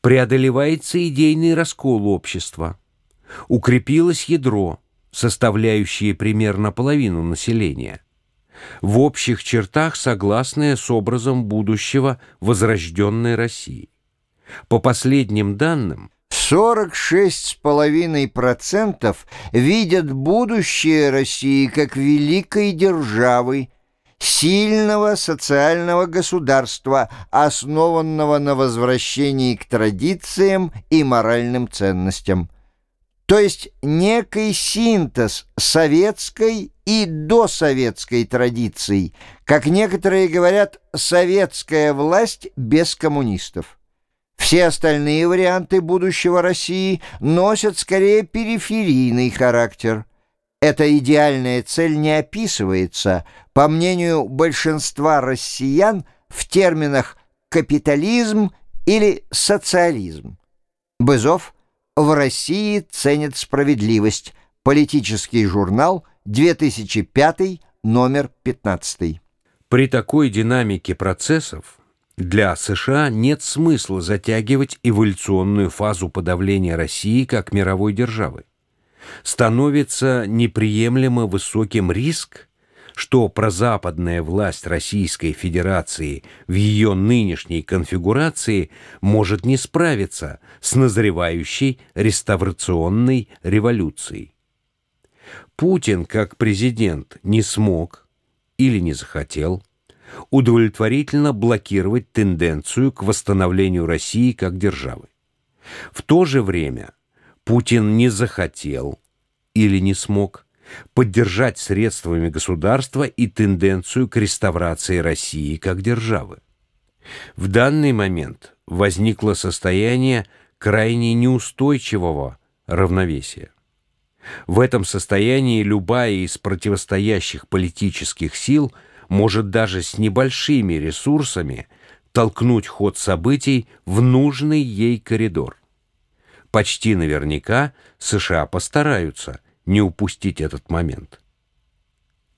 Преодолевается идейный раскол общества. Укрепилось ядро, составляющее примерно половину населения. В общих чертах согласное с образом будущего возрожденной России. По последним данным, 46,5% видят будущее России как великой державы, сильного социального государства, основанного на возвращении к традициям и моральным ценностям. То есть некий синтез советской и досоветской традиций, как некоторые говорят, советская власть без коммунистов. Все остальные варианты будущего России носят скорее периферийный характер. Эта идеальная цель не описывается, по мнению большинства россиян, в терминах «капитализм» или «социализм». Бызов в России ценит справедливость. Политический журнал, 2005, номер 15. При такой динамике процессов для США нет смысла затягивать эволюционную фазу подавления России как мировой державы. Становится неприемлемо высоким риск, что прозападная власть Российской Федерации в ее нынешней конфигурации может не справиться с назревающей реставрационной революцией. Путин как президент не смог или не захотел удовлетворительно блокировать тенденцию к восстановлению России как державы. В то же время Путин не захотел или не смог поддержать средствами государства и тенденцию к реставрации России как державы. В данный момент возникло состояние крайне неустойчивого равновесия. В этом состоянии любая из противостоящих политических сил – может даже с небольшими ресурсами толкнуть ход событий в нужный ей коридор. Почти наверняка США постараются не упустить этот момент.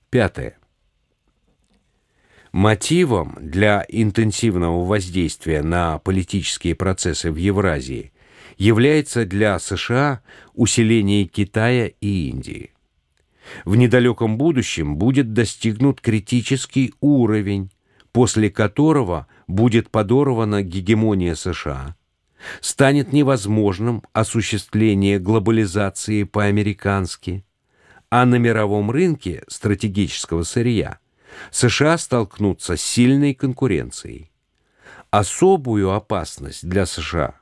Пятое. Мотивом для интенсивного воздействия на политические процессы в Евразии является для США усиление Китая и Индии в недалеком будущем будет достигнут критический уровень, после которого будет подорвана гегемония США, станет невозможным осуществление глобализации по-американски, а на мировом рынке стратегического сырья США столкнутся с сильной конкуренцией. Особую опасность для США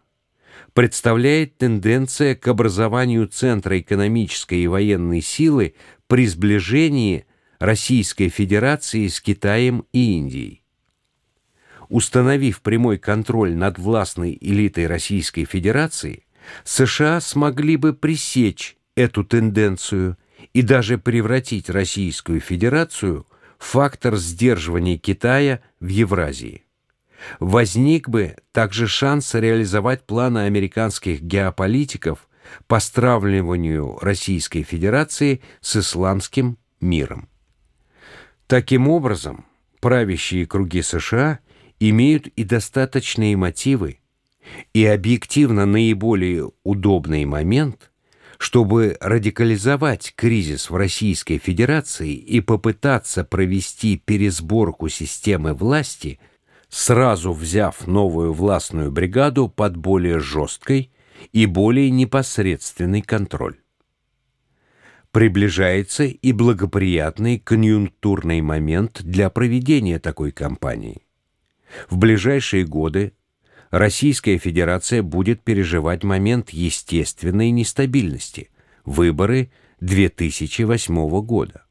представляет тенденция к образованию Центра экономической и военной силы при сближении Российской Федерации с Китаем и Индией. Установив прямой контроль над властной элитой Российской Федерации, США смогли бы пресечь эту тенденцию и даже превратить Российскую Федерацию в фактор сдерживания Китая в Евразии. Возник бы также шанс реализовать планы американских геополитиков по стравливанию Российской Федерации с исламским миром. Таким образом, правящие круги США имеют и достаточные мотивы, и объективно наиболее удобный момент, чтобы радикализовать кризис в Российской Федерации и попытаться провести пересборку системы власти, сразу взяв новую властную бригаду под более жесткой и более непосредственный контроль. Приближается и благоприятный конъюнктурный момент для проведения такой кампании. В ближайшие годы Российская Федерация будет переживать момент естественной нестабильности – выборы 2008 года.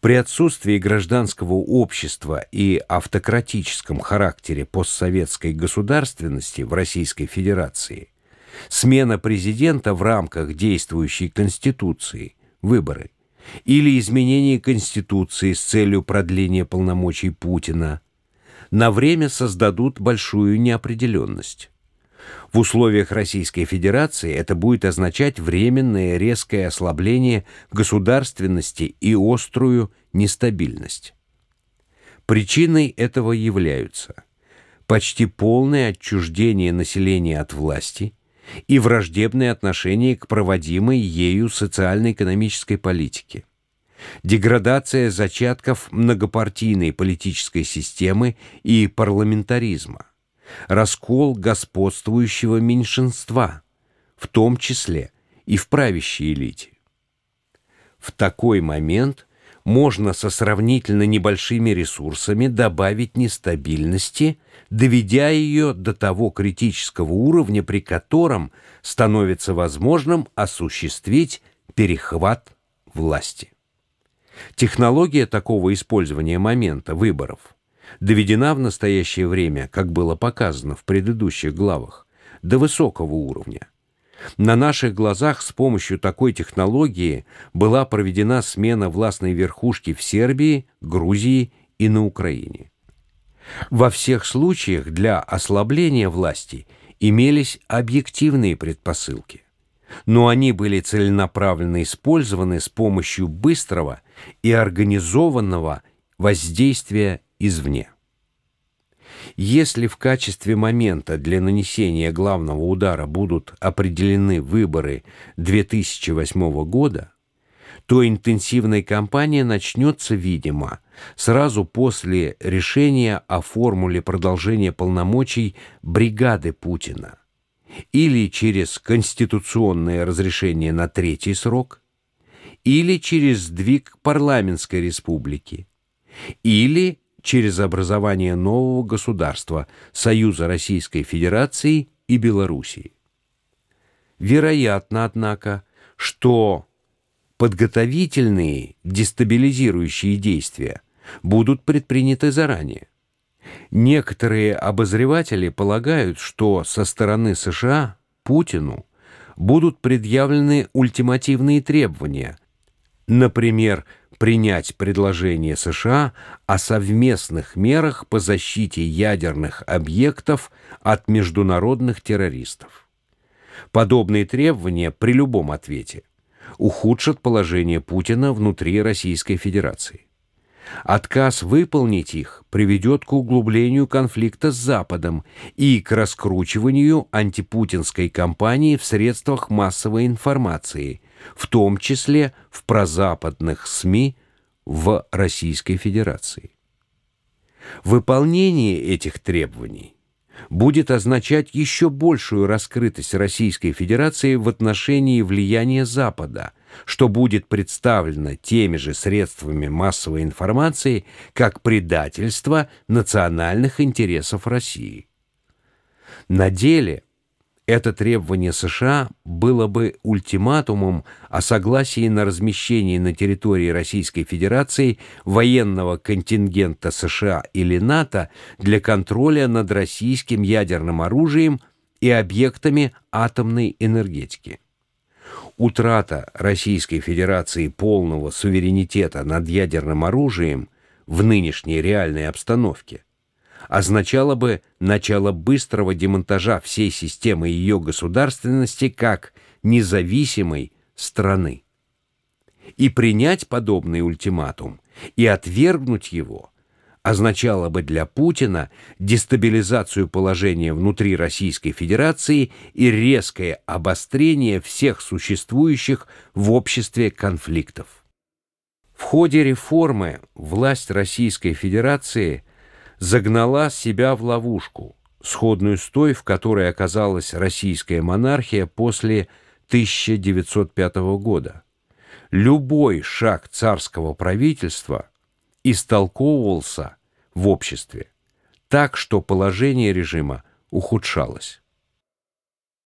При отсутствии гражданского общества и автократическом характере постсоветской государственности в Российской Федерации смена президента в рамках действующей Конституции, выборы, или изменение Конституции с целью продления полномочий Путина, на время создадут большую неопределенность. В условиях Российской Федерации это будет означать временное резкое ослабление государственности и острую нестабильность. Причиной этого являются почти полное отчуждение населения от власти и враждебное отношение к проводимой ею социально-экономической политике, деградация зачатков многопартийной политической системы и парламентаризма, раскол господствующего меньшинства, в том числе и в правящей элите. В такой момент можно со сравнительно небольшими ресурсами добавить нестабильности, доведя ее до того критического уровня, при котором становится возможным осуществить перехват власти. Технология такого использования момента выборов доведена в настоящее время, как было показано в предыдущих главах, до высокого уровня. На наших глазах с помощью такой технологии была проведена смена властной верхушки в Сербии, Грузии и на Украине. Во всех случаях для ослабления власти имелись объективные предпосылки, но они были целенаправленно использованы с помощью быстрого и организованного воздействия извне. Если в качестве момента для нанесения главного удара будут определены выборы 2008 года, то интенсивная кампания начнется, видимо, сразу после решения о формуле продолжения полномочий бригады Путина или через конституционное разрешение на третий срок, или через сдвиг парламентской республики, или через образование нового государства Союза Российской Федерации и Белоруссии. Вероятно, однако, что подготовительные дестабилизирующие действия будут предприняты заранее. Некоторые обозреватели полагают, что со стороны США Путину будут предъявлены ультимативные требования, например, принять предложение США о совместных мерах по защите ядерных объектов от международных террористов. Подобные требования при любом ответе ухудшат положение Путина внутри Российской Федерации. Отказ выполнить их приведет к углублению конфликта с Западом и к раскручиванию антипутинской кампании в средствах массовой информации, в том числе в прозападных СМИ в Российской Федерации. Выполнение этих требований будет означать еще большую раскрытость Российской Федерации в отношении влияния Запада, что будет представлено теми же средствами массовой информации как предательство национальных интересов России. На деле это требование США было бы ультиматумом о согласии на размещение на территории Российской Федерации военного контингента США или НАТО для контроля над российским ядерным оружием и объектами атомной энергетики. Утрата Российской Федерации полного суверенитета над ядерным оружием в нынешней реальной обстановке – означало бы начало быстрого демонтажа всей системы ее государственности как независимой страны. И принять подобный ультиматум и отвергнуть его означало бы для Путина дестабилизацию положения внутри Российской Федерации и резкое обострение всех существующих в обществе конфликтов. В ходе реформы власть Российской Федерации – загнала себя в ловушку, сходную с той, в которой оказалась российская монархия после 1905 года. Любой шаг царского правительства истолковывался в обществе так, что положение режима ухудшалось.